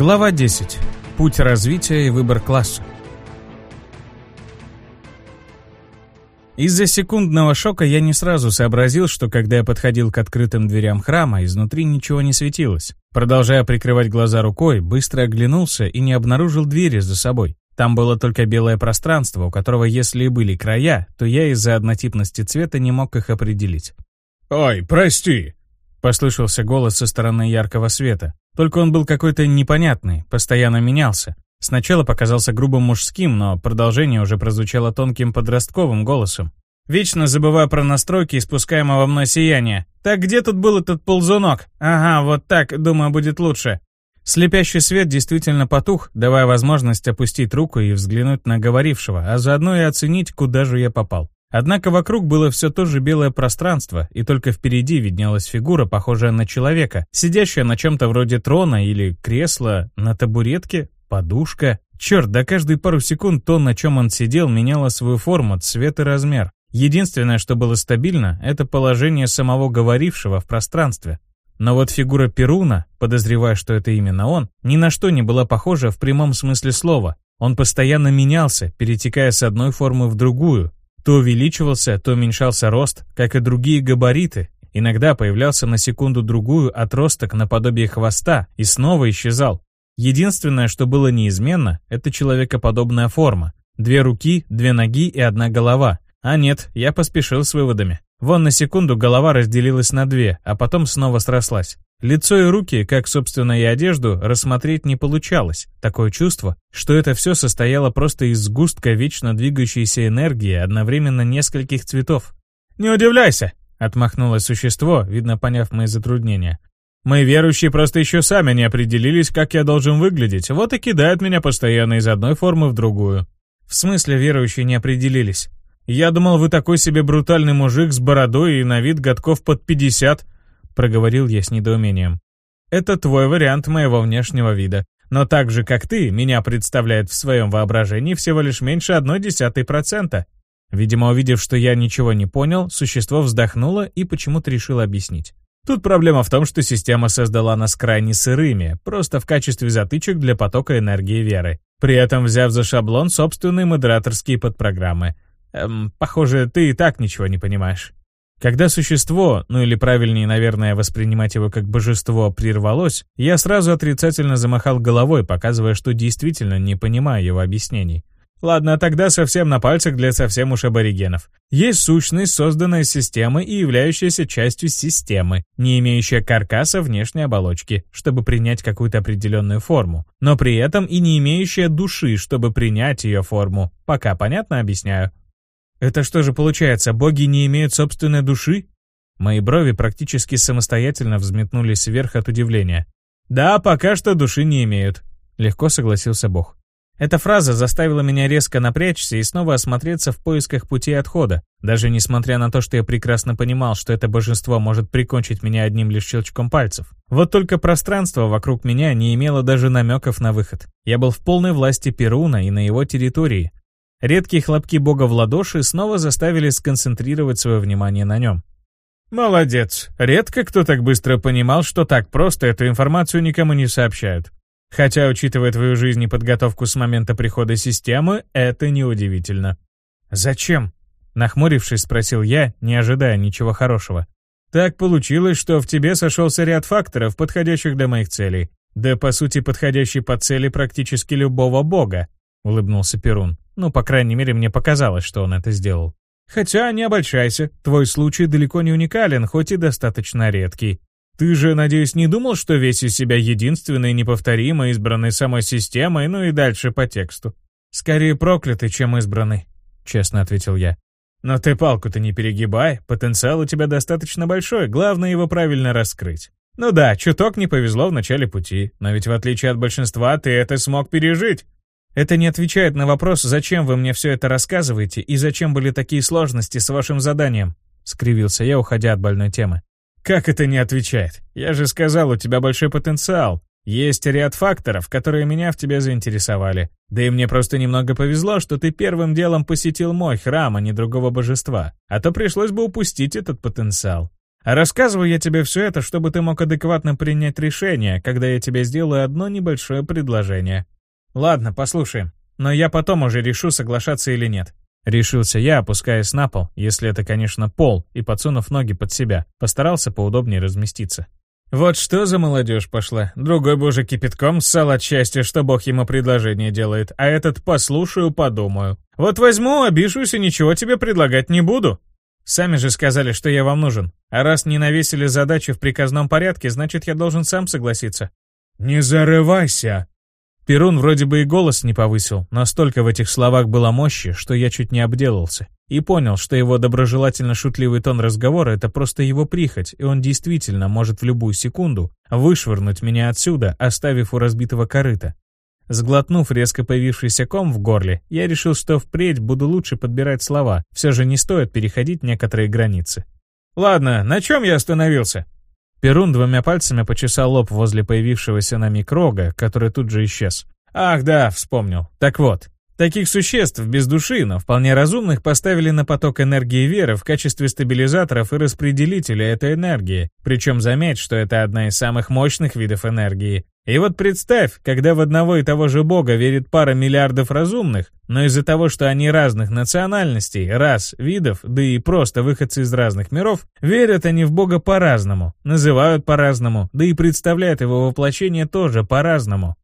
Глава 10. Путь развития и выбор класса. Из-за секундного шока я не сразу сообразил, что когда я подходил к открытым дверям храма, изнутри ничего не светилось. Продолжая прикрывать глаза рукой, быстро оглянулся и не обнаружил двери за собой. Там было только белое пространство, у которого если и были края, то я из-за однотипности цвета не мог их определить. «Ой, прости!» — послышался голос со стороны яркого света. Только он был какой-то непонятный, постоянно менялся. Сначала показался грубым мужским, но продолжение уже прозвучало тонким подростковым голосом. «Вечно забываю про настройки испускаемого мной сияния. Так где тут был этот ползунок? Ага, вот так, думаю, будет лучше». Слепящий свет действительно потух, давая возможность опустить руку и взглянуть на говорившего, а заодно и оценить, куда же я попал. Однако вокруг было все то же белое пространство, и только впереди виднелась фигура, похожая на человека, сидящая на чем-то вроде трона или кресла, на табуретке, подушка. Черт, да каждые пару секунд то, на чем он сидел, меняло свою форму, цвет и размер. Единственное, что было стабильно, это положение самого говорившего в пространстве. Но вот фигура Перуна, подозревая, что это именно он, ни на что не была похожа в прямом смысле слова. Он постоянно менялся, перетекая с одной формы в другую, то увеличивался, то уменьшался рост, как и другие габариты. Иногда появлялся на секунду-другую отросток наподобие хвоста и снова исчезал. Единственное, что было неизменно, это человекоподобная форма. Две руки, две ноги и одна голова. А нет, я поспешил с выводами. Вон на секунду голова разделилась на две, а потом снова срослась. Лицо и руки, как, собственно, и одежду, рассмотреть не получалось. Такое чувство, что это все состояло просто из сгустка вечно двигающейся энергии одновременно нескольких цветов. «Не удивляйся!» — отмахнулось существо, видно, поняв мои затруднения. «Мы, верующие, просто еще сами не определились, как я должен выглядеть, вот и кидают меня постоянно из одной формы в другую». «В смысле верующие не определились?» «Я думал, вы такой себе брутальный мужик с бородой и на вид годков под пятьдесят, — проговорил я с недоумением. «Это твой вариант моего внешнего вида. Но так же, как ты, меня представляет в своем воображении всего лишь меньше одной десятой процента». Видимо, увидев, что я ничего не понял, существо вздохнуло и почему-то решило объяснить. Тут проблема в том, что система создала нас крайне сырыми, просто в качестве затычек для потока энергии веры, при этом взяв за шаблон собственные модераторские подпрограммы. Эм, похоже, ты и так ничего не понимаешь. Когда существо, ну или правильнее, наверное, воспринимать его как божество, прервалось, я сразу отрицательно замахал головой, показывая, что действительно не понимаю его объяснений. Ладно, тогда совсем на пальцах для совсем уж аборигенов. Есть сущность, созданная системой и являющаяся частью системы, не имеющая каркаса внешней оболочки, чтобы принять какую-то определенную форму, но при этом и не имеющая души, чтобы принять ее форму. Пока понятно объясняю? Это что же получается, боги не имеют собственной души? Мои брови практически самостоятельно взметнулись вверх от удивления. Да, пока что души не имеют, легко согласился бог. Эта фраза заставила меня резко напрячься и снова осмотреться в поисках пути отхода, даже несмотря на то, что я прекрасно понимал, что это божество может прикончить меня одним лишь щелчком пальцев. Вот только пространство вокруг меня не имело даже намеков на выход. Я был в полной власти Перуна и на его территории, Редкие хлопки бога в ладоши снова заставили сконцентрировать свое внимание на нем. «Молодец. Редко кто так быстро понимал, что так просто эту информацию никому не сообщают. Хотя, учитывая твою жизнь и подготовку с момента прихода системы, это неудивительно». «Зачем?» — нахмурившись, спросил я, не ожидая ничего хорошего. «Так получилось, что в тебе сошелся ряд факторов, подходящих для моих целей. Да, по сути, подходящий под цели практически любого бога», — улыбнулся Перун. Ну, по крайней мере, мне показалось, что он это сделал. Хотя не обольщайся, твой случай далеко не уникален, хоть и достаточно редкий. Ты же, надеюсь, не думал, что весь из себя единственный, неповторимый, избранный самой системой, ну и дальше по тексту. Скорее проклятый, чем избранный, честно ответил я. Но ты палку-то не перегибай, потенциал у тебя достаточно большой, главное его правильно раскрыть. Ну да, чуток не повезло в начале пути, но ведь в отличие от большинства ты это смог пережить. Это не отвечает на вопрос, зачем вы мне все это рассказываете и зачем были такие сложности с вашим заданием, скривился я, уходя от больной темы. Как это не отвечает? Я же сказал, у тебя большой потенциал. Есть ряд факторов, которые меня в тебе заинтересовали. Да и мне просто немного повезло, что ты первым делом посетил мой храм, а не другого божества. А то пришлось бы упустить этот потенциал. А рассказываю я тебе все это, чтобы ты мог адекватно принять решение, когда я тебе сделаю одно небольшое предложение. Ладно, послушаем. Но я потом уже решу, соглашаться или нет. Решился я, опускаясь на пол, если это, конечно, пол, и подсунув ноги под себя, постарался поудобнее разместиться. Вот что за молодежь пошла. Другой бы уже кипятком ссал от счастья, что бог ему предложение делает, а этот послушаю, подумаю. Вот возьму, обижусь и ничего тебе предлагать не буду. Сами же сказали, что я вам нужен. А раз не навесили задачу в приказном порядке, значит, я должен сам согласиться. «Не зарывайся!» Перун вроде бы и голос не повысил, но столько в этих словах было мощи, что я чуть не обделался. И понял, что его доброжелательно-шутливый тон разговора — это просто его прихоть, и он действительно может в любую секунду вышвырнуть меня отсюда, оставив у разбитого корыта. Сглотнув резко появившийся ком в горле, я решил, что впредь буду лучше подбирать слова, все же не стоит переходить некоторые границы. «Ладно, на чем я остановился?» Перун двумя пальцами почесал лоб возле появившегося на миг рога, который тут же исчез. «Ах да, вспомнил. Так вот, Таких существ без души, но вполне разумных, поставили на поток энергии веры в качестве стабилизаторов и распределителя этой энергии. Причем заметь, что это одна из самых мощных видов энергии. И вот представь, когда в одного и того же бога верит пара миллиардов разумных, но из-за того, что они разных национальностей, рас, видов, да и просто выходцы из разных миров, верят они в бога по-разному, называют по-разному, да и представляют его воплощение тоже по-разному.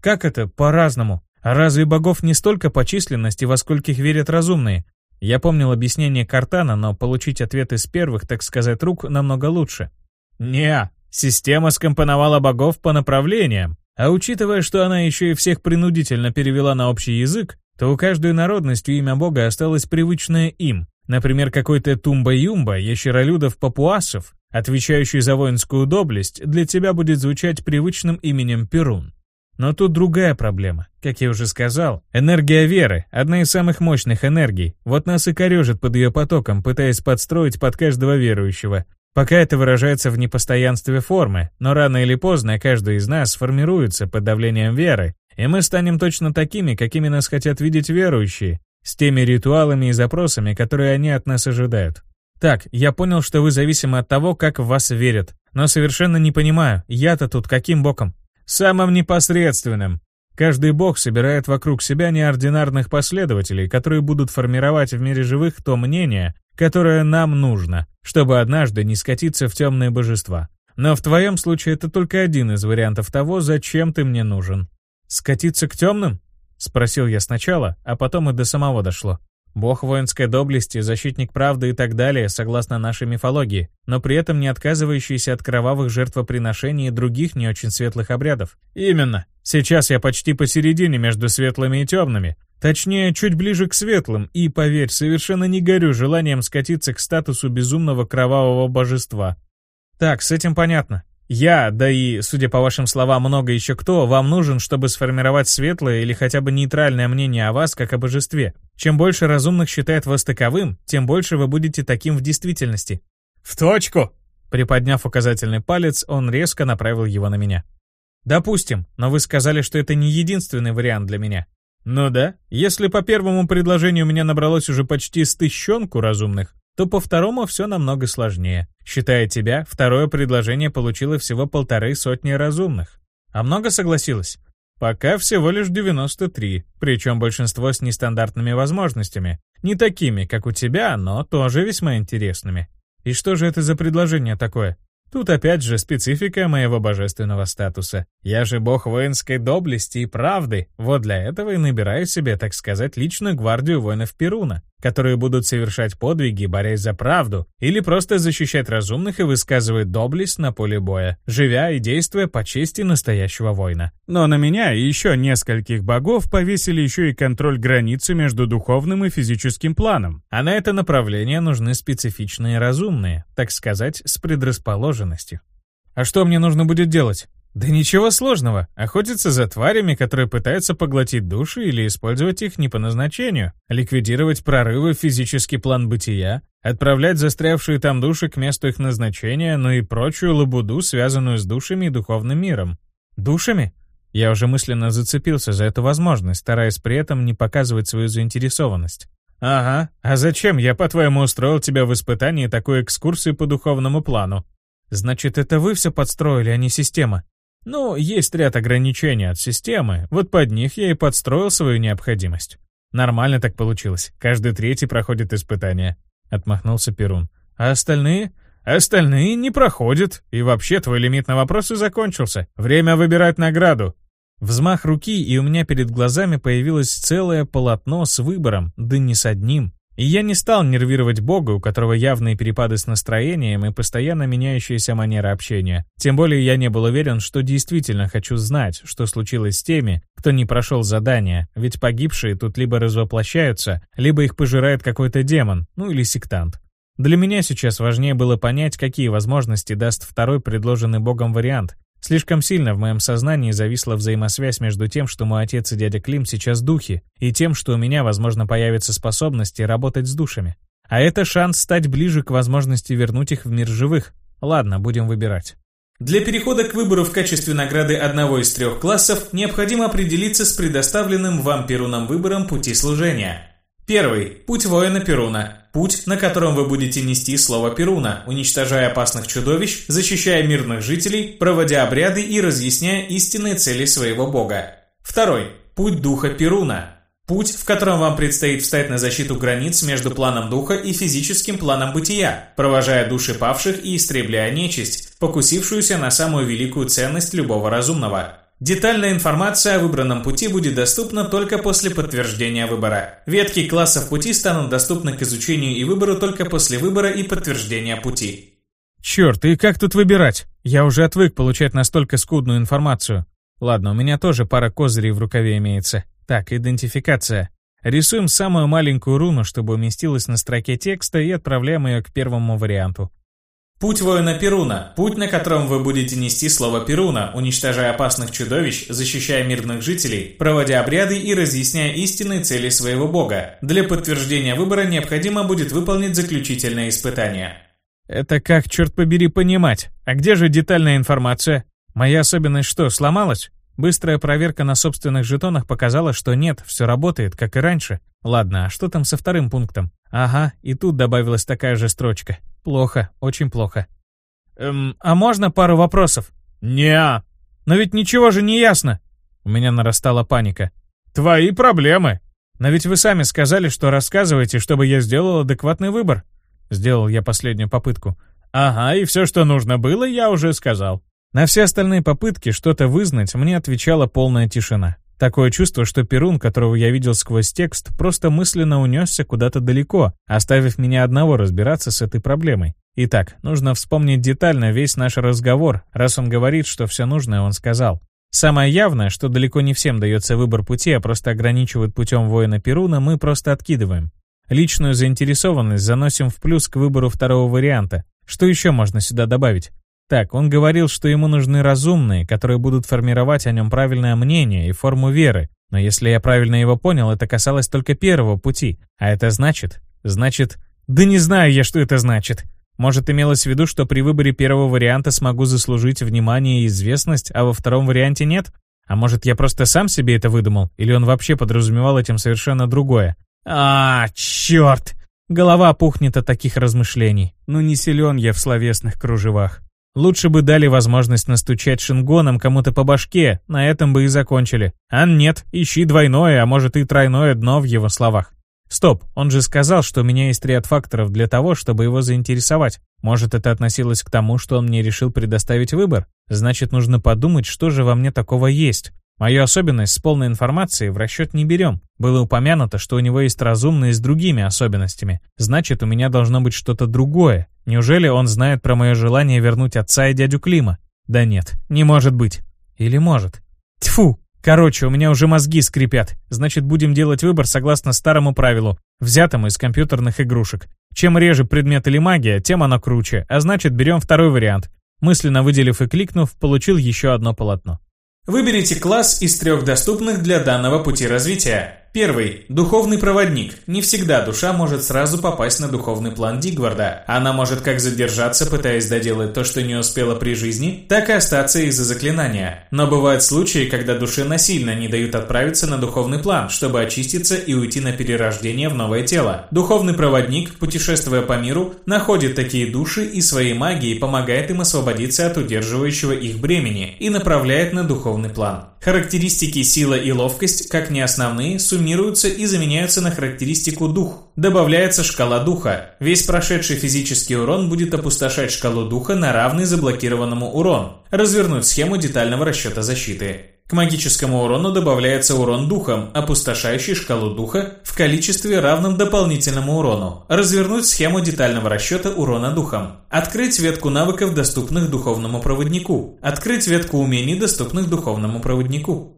Как это по-разному? А разве богов не столько по численности, во скольких верят разумные? Я помнил объяснение Картана, но получить ответ из первых, так сказать, рук намного лучше. Не, система скомпоновала богов по направлениям. А учитывая, что она еще и всех принудительно перевела на общий язык, то у каждой народности имя бога осталось привычное им. Например, какой-то Тумба-Юмба, ящеролюдов-папуасов, отвечающий за воинскую доблесть, для тебя будет звучать привычным именем Перун. Но тут другая проблема. Как я уже сказал, энергия веры – одна из самых мощных энергий. Вот нас и корежит под ее потоком, пытаясь подстроить под каждого верующего. Пока это выражается в непостоянстве формы, но рано или поздно каждый из нас сформируется под давлением веры, и мы станем точно такими, какими нас хотят видеть верующие, с теми ритуалами и запросами, которые они от нас ожидают. Так, я понял, что вы зависимы от того, как в вас верят, но совершенно не понимаю, я-то тут каким боком? самым непосредственным. Каждый бог собирает вокруг себя неординарных последователей, которые будут формировать в мире живых то мнение, которое нам нужно, чтобы однажды не скатиться в темные божества. Но в твоем случае это только один из вариантов того, зачем ты мне нужен. «Скатиться к темным?» — спросил я сначала, а потом и до самого дошло. Бог воинской доблести, защитник правды и так далее, согласно нашей мифологии, но при этом не отказывающийся от кровавых жертвоприношений и других не очень светлых обрядов. Именно. Сейчас я почти посередине между светлыми и темными. Точнее, чуть ближе к светлым, и, поверь, совершенно не горю желанием скатиться к статусу безумного кровавого божества. Так, с этим понятно. Я, да и, судя по вашим словам, много еще кто, вам нужен, чтобы сформировать светлое или хотя бы нейтральное мнение о вас как о божестве. Чем больше разумных считает вас таковым, тем больше вы будете таким в действительности. В точку! Приподняв указательный палец, он резко направил его на меня. Допустим, но вы сказали, что это не единственный вариант для меня. Ну да, если по первому предложению у меня набралось уже почти с тысячонку разумных, то по второму все намного сложнее. Считая тебя, второе предложение получило всего полторы сотни разумных. А много согласилось? Пока всего лишь 93, причем большинство с нестандартными возможностями. Не такими, как у тебя, но тоже весьма интересными. И что же это за предложение такое? Тут опять же специфика моего божественного статуса. Я же бог воинской доблести и правды. Вот для этого и набираю себе, так сказать, личную гвардию воинов Перуна, которые будут совершать подвиги, борясь за правду, или просто защищать разумных и высказывать доблесть на поле боя, живя и действуя по чести настоящего воина. Но на меня и еще нескольких богов повесили еще и контроль границы между духовным и физическим планом. А на это направление нужны специфичные разумные, так сказать, с предрасположенностью. А что мне нужно будет делать? Да ничего сложного. Охотиться за тварями, которые пытаются поглотить души или использовать их не по назначению, ликвидировать прорывы в физический план бытия, отправлять застрявшие там души к месту их назначения, ну и прочую лабуду, связанную с душами и духовным миром. Душами? Я уже мысленно зацепился за эту возможность, стараясь при этом не показывать свою заинтересованность. Ага, а зачем я, по-твоему, устроил тебя в испытании такой экскурсии по духовному плану? Значит, это вы все подстроили, а не система? Ну, есть ряд ограничений от системы, вот под них я и подстроил свою необходимость. Нормально так получилось, каждый третий проходит испытание. Отмахнулся Перун. А остальные? Остальные не проходят. И вообще твой лимит на вопросы закончился. Время выбирать награду. Взмах руки, и у меня перед глазами появилось целое полотно с выбором, да не с одним. И я не стал нервировать Бога, у которого явные перепады с настроением и постоянно меняющаяся манера общения. Тем более я не был уверен, что действительно хочу знать, что случилось с теми, кто не прошел задание, ведь погибшие тут либо развоплощаются, либо их пожирает какой-то демон, ну или сектант. Для меня сейчас важнее было понять, какие возможности даст второй предложенный Богом вариант, Слишком сильно в моем сознании зависла взаимосвязь между тем, что мой отец и дядя Клим сейчас духи, и тем, что у меня, возможно, появятся способности работать с душами. А это шанс стать ближе к возможности вернуть их в мир живых. Ладно, будем выбирать. Для перехода к выбору в качестве награды одного из трех классов необходимо определиться с предоставленным вам Перуном выбором пути служения. Первый – путь воина Перуна. Путь, на котором вы будете нести слово Перуна, уничтожая опасных чудовищ, защищая мирных жителей, проводя обряды и разъясняя истинные цели своего бога. Второй – путь духа Перуна. Путь, в котором вам предстоит встать на защиту границ между планом духа и физическим планом бытия, провожая души павших и истребляя нечисть, покусившуюся на самую великую ценность любого разумного Детальная информация о выбранном пути будет доступна только после подтверждения выбора. Ветки классов пути станут доступны к изучению и выбору только после выбора и подтверждения пути. Черт, и как тут выбирать? Я уже отвык получать настолько скудную информацию. Ладно, у меня тоже пара козырей в рукаве имеется. Так, идентификация. Рисуем самую маленькую руну, чтобы уместилась на строке текста и отправляем ее к первому варианту. Путь воина Перуна. Путь, на котором вы будете нести слово Перуна, уничтожая опасных чудовищ, защищая мирных жителей, проводя обряды и разъясняя истинные цели своего бога. Для подтверждения выбора необходимо будет выполнить заключительное испытание. Это как, черт побери, понимать? А где же детальная информация? Моя особенность что, сломалась? Быстрая проверка на собственных жетонах показала, что нет, все работает, как и раньше. Ладно, а что там со вторым пунктом? Ага, и тут добавилась такая же строчка. Плохо, очень плохо. Эм, а можно пару вопросов? не Но ведь ничего же не ясно. У меня нарастала паника. Твои проблемы. Но ведь вы сами сказали, что рассказываете, чтобы я сделал адекватный выбор. Сделал я последнюю попытку. Ага, и все, что нужно было, я уже сказал. На все остальные попытки что-то вызнать мне отвечала полная тишина. Такое чувство, что Перун, которого я видел сквозь текст, просто мысленно унесся куда-то далеко, оставив меня одного разбираться с этой проблемой. Итак, нужно вспомнить детально весь наш разговор, раз он говорит, что все нужное он сказал. Самое явное, что далеко не всем дается выбор пути, а просто ограничивают путем воина Перуна, мы просто откидываем. Личную заинтересованность заносим в плюс к выбору второго варианта. Что еще можно сюда добавить? Так, он говорил, что ему нужны разумные, которые будут формировать о нем правильное мнение и форму веры. Но если я правильно его понял, это касалось только первого пути. А это значит... Значит... Да не знаю я, что это значит. Может, имелось в виду, что при выборе первого варианта смогу заслужить внимание и известность, а во втором варианте нет? А может, я просто сам себе это выдумал? Или он вообще подразумевал этим совершенно другое? А, черт! Голова пухнет от таких размышлений. Ну не силен я в словесных кружевах. Лучше бы дали возможность настучать шингоном кому-то по башке, на этом бы и закончили. А нет, ищи двойное, а может и тройное дно в его словах. Стоп, он же сказал, что у меня есть ряд факторов для того, чтобы его заинтересовать. Может, это относилось к тому, что он мне решил предоставить выбор? Значит, нужно подумать, что же во мне такого есть. Мою особенность с полной информацией в расчет не берем. Было упомянуто, что у него есть разумные с другими особенностями. Значит, у меня должно быть что-то другое. Неужели он знает про мое желание вернуть отца и дядю Клима? Да нет, не может быть. Или может? Тьфу! Короче, у меня уже мозги скрипят. Значит, будем делать выбор согласно старому правилу, взятому из компьютерных игрушек. Чем реже предмет или магия, тем оно круче, а значит, берем второй вариант. Мысленно выделив и кликнув, получил еще одно полотно. Выберите класс из трех доступных для данного пути развития. Первый. Духовный проводник. Не всегда душа может сразу попасть на духовный план Дигварда. Она может как задержаться, пытаясь доделать то, что не успела при жизни, так и остаться из-за заклинания. Но бывают случаи, когда душе насильно не дают отправиться на духовный план, чтобы очиститься и уйти на перерождение в новое тело. Духовный проводник, путешествуя по миру, находит такие души и своей магией помогает им освободиться от удерживающего их бремени и направляет на духовный план. Характеристики сила и ловкость, как не основные, суммируются и заменяются на характеристику дух. Добавляется шкала духа. Весь прошедший физический урон будет опустошать шкалу духа на равный заблокированному урон. Развернуть схему детального расчета защиты. К магическому урону добавляется урон духом, опустошающий шкалу духа в количестве равном дополнительному урону. Развернуть схему детального расчета урона духом. Открыть ветку навыков, доступных духовному проводнику. Открыть ветку умений, доступных духовному проводнику.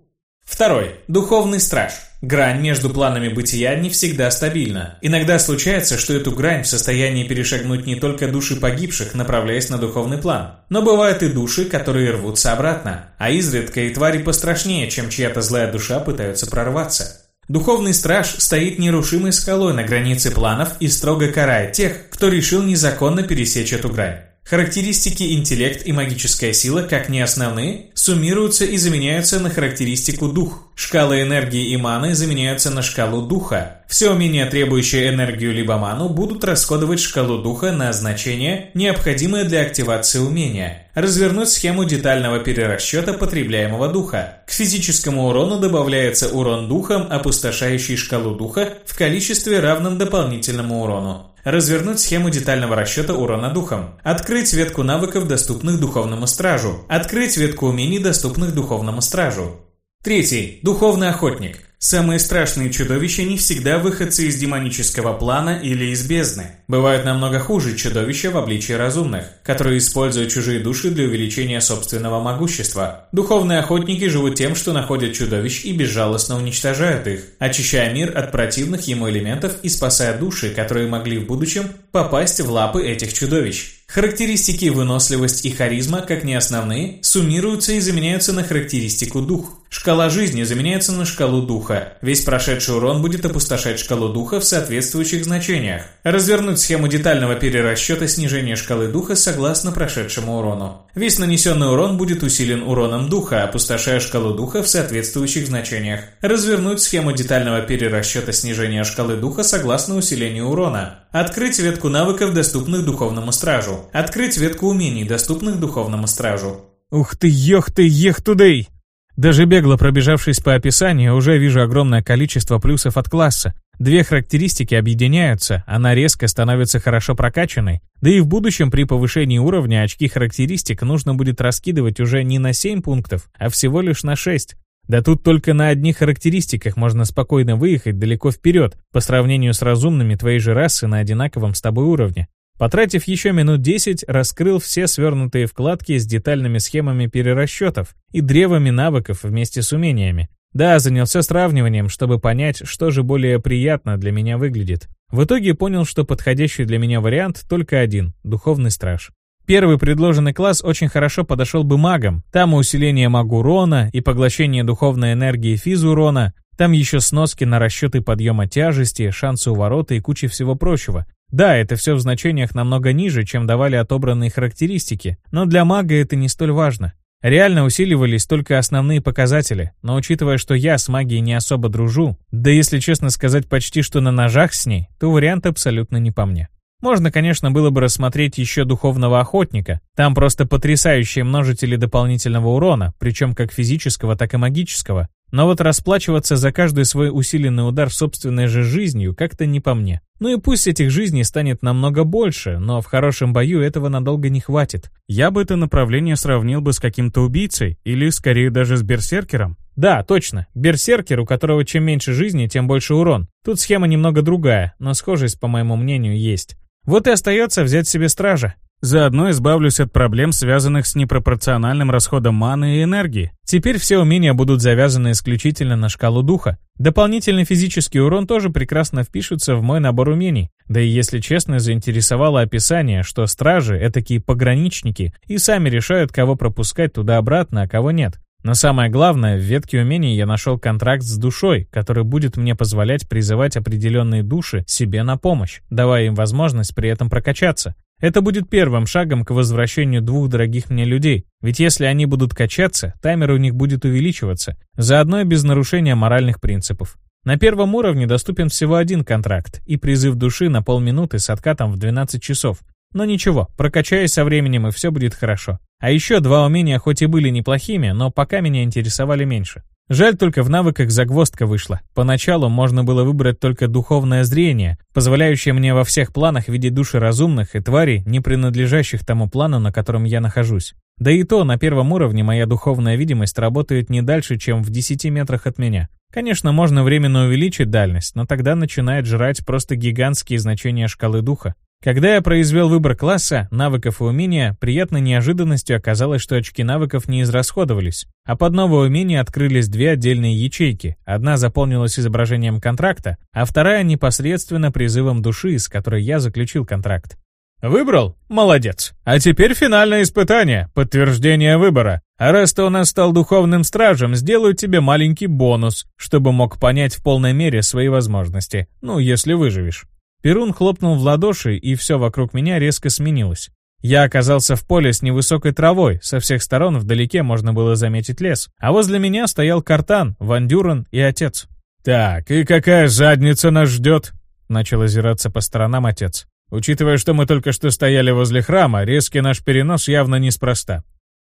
Второй. Духовный страж. Грань между планами бытия не всегда стабильна. Иногда случается, что эту грань в состоянии перешагнуть не только души погибших, направляясь на духовный план, но бывают и души, которые рвутся обратно, а изредка и твари пострашнее, чем чья-то злая душа пытаются прорваться. Духовный страж стоит нерушимой скалой на границе планов и строго карает тех, кто решил незаконно пересечь эту грань. Характеристики интеллект и магическая сила, как не основные, суммируются и заменяются на характеристику дух. Шкалы энергии и маны заменяются на шкалу духа. Все умения, требующие энергию либо ману, будут расходовать шкалу духа на значение, необходимое для активации умения. Развернуть схему детального перерасчета потребляемого духа. К физическому урону добавляется урон духом, опустошающий шкалу духа в количестве равном дополнительному урону. Развернуть схему детального расчета урона духом. Открыть ветку навыков, доступных духовному стражу. Открыть ветку умений, доступных духовному стражу. Третий. Духовный охотник. Самые страшные чудовища не всегда выходцы из демонического плана или из бездны. Бывают намного хуже чудовища в обличии разумных, которые используют чужие души для увеличения собственного могущества. Духовные охотники живут тем, что находят чудовищ и безжалостно уничтожают их, очищая мир от противных ему элементов и спасая души, которые могли в будущем попасть в лапы этих чудовищ. Характеристики выносливость и харизма, как не основные, суммируются и заменяются на характеристику дух. Шкала жизни заменяется на шкалу духа. Весь прошедший урон будет опустошать шкалу духа в соответствующих значениях. Развернуть схему детального перерасчета снижения шкалы духа согласно прошедшему урону. Весь нанесенный урон будет усилен уроном духа, опустошая шкалу духа в соответствующих значениях. Развернуть схему детального перерасчета снижения шкалы духа согласно усилению урона. Открыть ветку навыков, доступных духовному стражу. Открыть ветку умений, доступных духовному стражу. Ух ты, ёх ты, ех тудей! Даже бегло пробежавшись по описанию, уже вижу огромное количество плюсов от класса. Две характеристики объединяются, она резко становится хорошо прокачанной, да и в будущем при повышении уровня очки характеристик нужно будет раскидывать уже не на 7 пунктов, а всего лишь на 6. Да тут только на одних характеристиках можно спокойно выехать далеко вперед по сравнению с разумными твоей же расы на одинаковом с тобой уровне. Потратив еще минут 10, раскрыл все свернутые вкладки с детальными схемами перерасчетов и древами навыков вместе с умениями. Да, занялся сравниванием, чтобы понять, что же более приятно для меня выглядит. В итоге понял, что подходящий для меня вариант только один — Духовный Страж. Первый предложенный класс очень хорошо подошел бы магам. Там и усиление магурона, и поглощение духовной энергии физурона, там еще сноски на расчеты подъема тяжести, шансы уворота и куча всего прочего. Да, это все в значениях намного ниже, чем давали отобранные характеристики, но для мага это не столь важно. Реально усиливались только основные показатели, но учитывая, что я с магией не особо дружу, да если честно сказать почти что на ножах с ней, то вариант абсолютно не по мне. Можно, конечно, было бы рассмотреть еще духовного охотника. Там просто потрясающие множители дополнительного урона, причем как физического, так и магического. Но вот расплачиваться за каждый свой усиленный удар собственной же жизнью как-то не по мне. Ну и пусть этих жизней станет намного больше, но в хорошем бою этого надолго не хватит. Я бы это направление сравнил бы с каким-то убийцей, или скорее даже с берсеркером. Да, точно. Берсеркер, у которого чем меньше жизни, тем больше урон. Тут схема немного другая, но схожесть, по моему мнению, есть. Вот и остается взять себе стража. Заодно избавлюсь от проблем, связанных с непропорциональным расходом маны и энергии. Теперь все умения будут завязаны исключительно на шкалу духа. Дополнительный физический урон тоже прекрасно впишется в мой набор умений. Да и если честно, заинтересовало описание, что стражи — это такие пограничники и сами решают, кого пропускать туда-обратно, а кого нет. Но самое главное, в ветке умений я нашел контракт с душой, который будет мне позволять призывать определенные души себе на помощь, давая им возможность при этом прокачаться. Это будет первым шагом к возвращению двух дорогих мне людей, ведь если они будут качаться, таймер у них будет увеличиваться, заодно и без нарушения моральных принципов. На первом уровне доступен всего один контракт и призыв души на полминуты с откатом в 12 часов. Но ничего, прокачаюсь со временем и все будет хорошо. А еще два умения хоть и были неплохими, но пока меня интересовали меньше. Жаль только в навыках загвоздка вышла. Поначалу можно было выбрать только духовное зрение, позволяющее мне во всех планах видеть души разумных и тварей, не принадлежащих тому плану, на котором я нахожусь. Да и то, на первом уровне моя духовная видимость работает не дальше, чем в 10 метрах от меня. Конечно, можно временно увеличить дальность, но тогда начинает жрать просто гигантские значения шкалы духа. Когда я произвел выбор класса, навыков и умения, приятной неожиданностью оказалось, что очки навыков не израсходовались, а под новое умение открылись две отдельные ячейки. Одна заполнилась изображением контракта, а вторая непосредственно призывом души, с которой я заключил контракт. «Выбрал? Молодец. А теперь финальное испытание, подтверждение выбора. А раз ты у нас стал духовным стражем, сделаю тебе маленький бонус, чтобы мог понять в полной мере свои возможности. Ну, если выживешь». Перун хлопнул в ладоши, и все вокруг меня резко сменилось. Я оказался в поле с невысокой травой, со всех сторон вдалеке можно было заметить лес, а возле меня стоял Картан, Вандюран и отец. «Так, и какая задница нас ждет?» — начал озираться по сторонам отец. «Учитывая, что мы только что стояли возле храма, резкий наш перенос явно неспроста».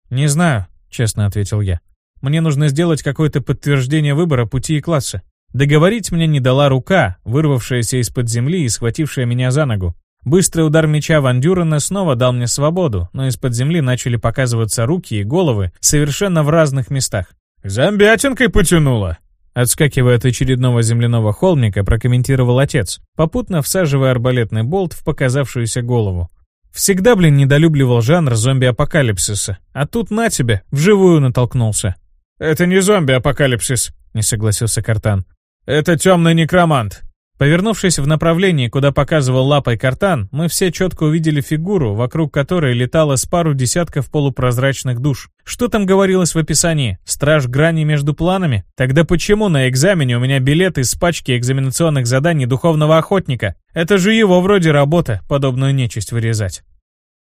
«Не знаю», — честно ответил я. «Мне нужно сделать какое-то подтверждение выбора пути и класса. Договорить мне не дала рука, вырвавшаяся из-под земли и схватившая меня за ногу. Быстрый удар меча Ван Дюрена снова дал мне свободу, но из-под земли начали показываться руки и головы совершенно в разных местах. «Зомбятинкой потянуло!» Отскакивая от очередного земляного холмика, прокомментировал отец, попутно всаживая арбалетный болт в показавшуюся голову. Всегда, блин, недолюбливал жанр зомби-апокалипсиса. А тут на тебе, вживую натолкнулся. «Это не зомби-апокалипсис», — не согласился Картан. «Это темный некромант». Повернувшись в направлении, куда показывал лапой картан, мы все четко увидели фигуру, вокруг которой летало с пару десятков полупрозрачных душ. Что там говорилось в описании? Страж грани между планами? Тогда почему на экзамене у меня билет из пачки экзаменационных заданий духовного охотника? Это же его вроде работа, подобную нечисть вырезать.